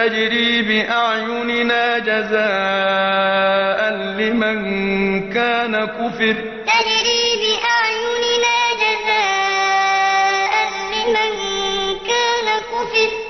تَجْرِي بِأَعْيُنِنَا جَزَاءً لِّمَن كَانَ كُفِرَ. تَجْرِي بِأَعْيُنِنَا جَزَاءً لِّمَن كَانَ كُفِرَ.